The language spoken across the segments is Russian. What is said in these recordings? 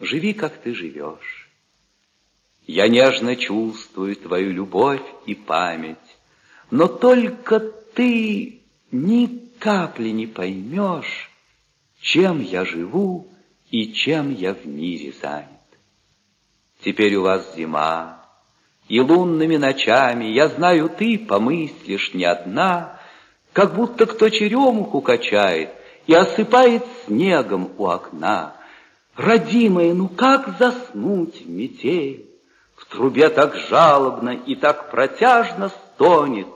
живи, как ты живешь. Я нежно чувствую твою любовь и память, но только ты ни капли не поймешь, чем я живу и чем я в мире занят. Теперь у вас зима, и лунными ночами, я знаю, ты помыслишь не одна, как будто кто черемуху качает и осыпает снегом у окна. Родимая, ну как заснуть в метель? В трубе так жалобно и так протяжно стонет.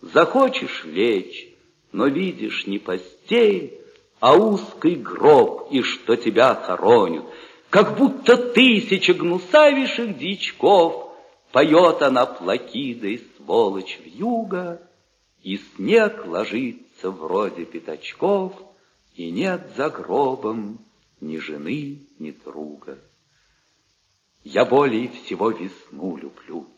Захочешь лечь, но видишь не постель, а узкий гроб, и что тебя хоронят. Как будто тысяча гнусавейших дичков Поет она плакидой, сволочь в юго, И снег ложится вроде пятачков, И нет за гробом ни жены, ни друга. Я более всего весну люблю.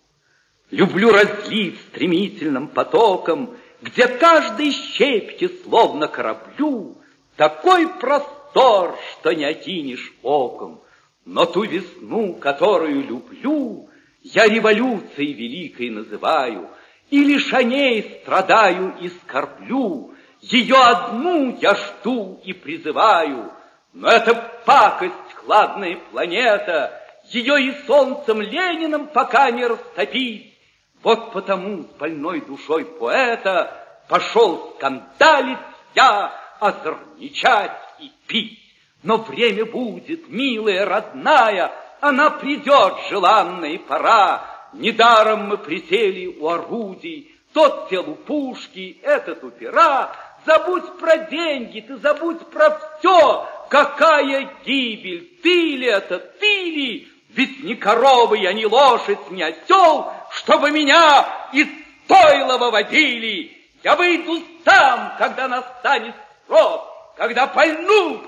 Люблю разлив стремительным потоком, Где каждой щепки, словно кораблю, Такой простор, что не окинешь оком. Но ту весну, которую люблю, Я революцией великой называю, И лишь о ней страдаю и скорблю, Ее одну я жду и призываю, Но это пакость, хладная планета, Ее и солнцем Лениным пока не растопить. Вот потому больной душой поэта Пошел скандалить я, озорничать и пить. Но время будет, милая, родная, Она придет, желанная пора. Недаром мы присели у орудий, Тот сел у пушки, этот у пера. Забудь про деньги, ты забудь про все, Какая гибель, ты ли это, ты ли? Ведь ни корова я, ни лошадь, ни осел, Чтобы меня из стойла выводили. Я выйду сам, когда настанет срок, Когда пальнут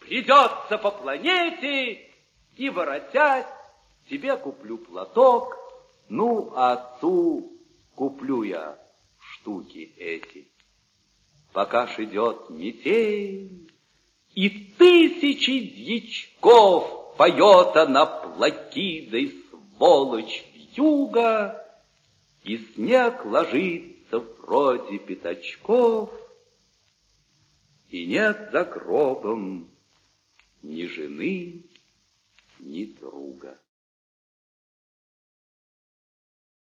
придется по планете, И, воротясь, тебе куплю платок, Ну, а отцу куплю я штуки эти. Пока ж идет метель, И тысячи дьячков Поет она плакидой, сволочь вьюга, И снег ложится вроде пятачков, И нет за гробом ни жены.